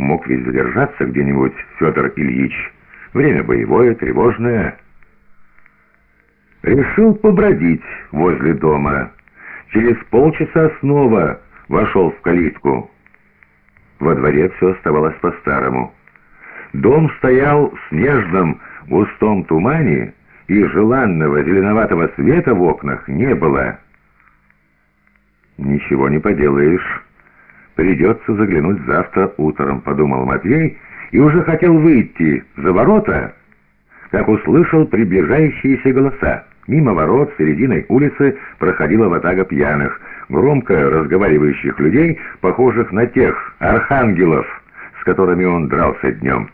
Мог ведь задержаться где-нибудь Федор Ильич. Время боевое, тревожное. Решил побродить возле дома. Через полчаса снова вошел в калитку. Во дворе все оставалось по-старому. Дом стоял в снежном густом тумане, и желанного зеленоватого света в окнах не было. «Ничего не поделаешь. Придется заглянуть завтра утром», — подумал Матвей, и уже хотел выйти за ворота, как услышал приближающиеся голоса. Мимо ворот серединой улицы проходила ватага пьяных, громко разговаривающих людей, похожих на тех архангелов, с которыми он дрался днем.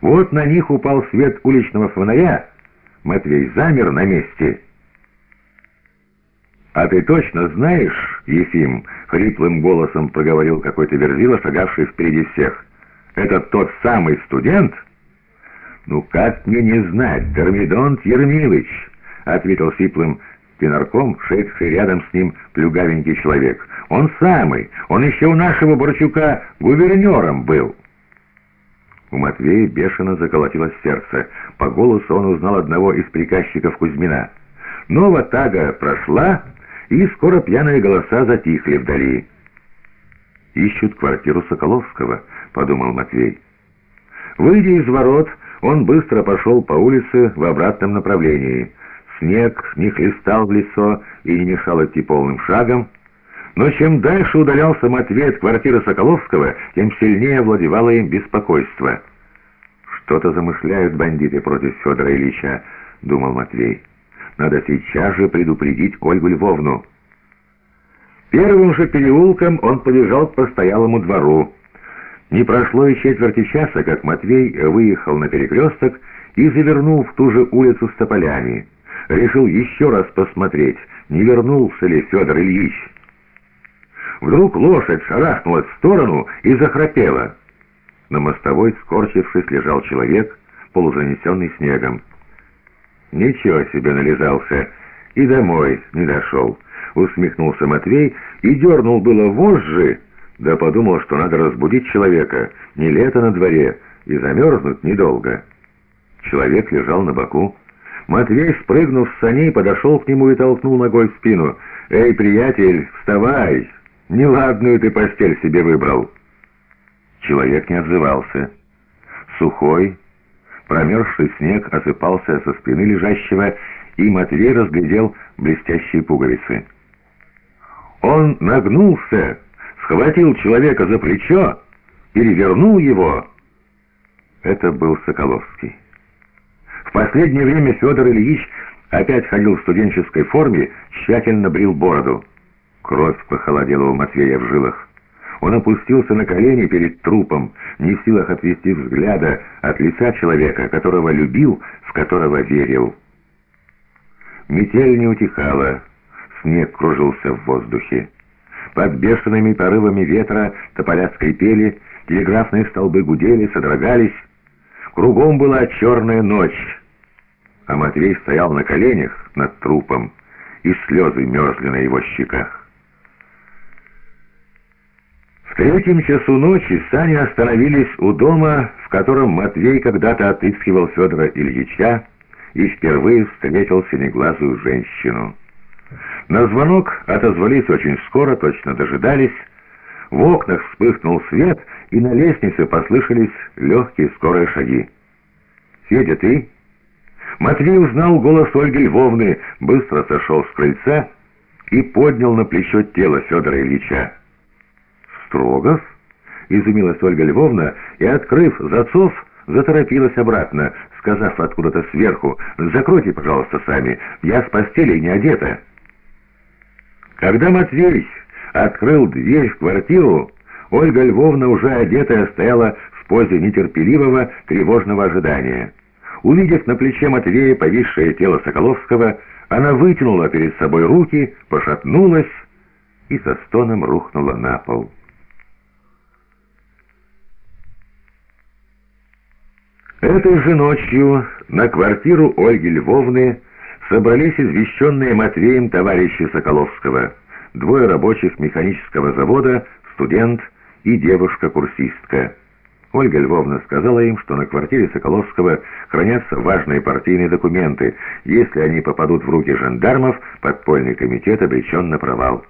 Вот на них упал свет уличного фонаря. Матвей замер на месте. «А ты точно знаешь, Ефим?» — хриплым голосом проговорил какой-то верзила, шагавший впереди всех. «Это тот самый студент?» «Ну как мне не знать, Термидонт Ермилыч?» — ответил сиплым тенарком, шедший рядом с ним плюгавенький человек. «Он самый! Он еще у нашего Борчука гувернером был!» У Матвея бешено заколотилось сердце. По голосу он узнал одного из приказчиков Кузьмина. Нова тага прошла, и скоро пьяные голоса затихли вдали. «Ищут квартиру Соколовского», — подумал Матвей. Выйдя из ворот, он быстро пошел по улице в обратном направлении — Снег не хлестал в лицо и не мешал идти полным шагом. Но чем дальше удалялся Матвей от квартиры Соколовского, тем сильнее овладевало им беспокойство. «Что-то замышляют бандиты против Федора Ильича», — думал Матвей. «Надо сейчас же предупредить Ольгу Львовну». Первым же переулком он побежал к постоялому двору. Не прошло и четверти часа, как Матвей выехал на перекресток и завернул в ту же улицу с тополями решил еще раз посмотреть, не вернулся ли Федор Ильич. Вдруг лошадь шарахнулась в сторону и захрапела. На мостовой, скорчившись, лежал человек, полузанесенный снегом. «Ничего себе нализался, и домой не дошел», — усмехнулся Матвей и дернул было вожжи, да подумал, что надо разбудить человека, не лето на дворе, и замерзнуть недолго. Человек лежал на боку. Матвей, спрыгнув с саней, подошел к нему и толкнул ногой в спину. «Эй, приятель, вставай! Неладную ты постель себе выбрал!» Человек не отзывался. Сухой, промерзший снег осыпался со спины лежащего, и Матвей разглядел блестящие пуговицы. Он нагнулся, схватил человека за плечо, перевернул его. Это был Соколовский последнее время Федор Ильич опять ходил в студенческой форме, тщательно брил бороду. Кровь похолодела у Матвея в жилах. Он опустился на колени перед трупом, не в силах отвести взгляда от лица человека, которого любил, в которого верил. Метель не утихала, снег кружился в воздухе. Под бешеными порывами ветра тополя скрипели, телеграфные столбы гудели, содрогались. Кругом была черная ночь а Матвей стоял на коленях над трупом, и слезы мерзли на его щеках. В третьем часу ночи сани остановились у дома, в котором Матвей когда-то отыскивал Федора Ильича и впервые встретил синеглазую женщину. На звонок отозвались очень скоро, точно дожидались. В окнах вспыхнул свет, и на лестнице послышались легкие скорые шаги. «Федя, ты?» Матвей узнал голос Ольги Львовны, быстро сошел с крыльца и поднял на плечо тело Федора Ильича. «Строгов?» — изумилась Ольга Львовна и, открыв засов, заторопилась обратно, сказав откуда-то сверху, «Закройте, пожалуйста, сами, я с постели не одета». Когда Матвей открыл дверь в квартиру, Ольга Львовна, уже одетая, стояла в позе нетерпеливого, тревожного ожидания. Увидев на плече Матвея повисшее тело Соколовского, она вытянула перед собой руки, пошатнулась и со стоном рухнула на пол. Этой же ночью на квартиру Ольги Львовны собрались извещенные Матвеем товарищи Соколовского, двое рабочих механического завода, студент и девушка-курсистка. Ольга Львовна сказала им, что на квартире Соколовского хранятся важные партийные документы. Если они попадут в руки жандармов, подпольный комитет обречен на провал.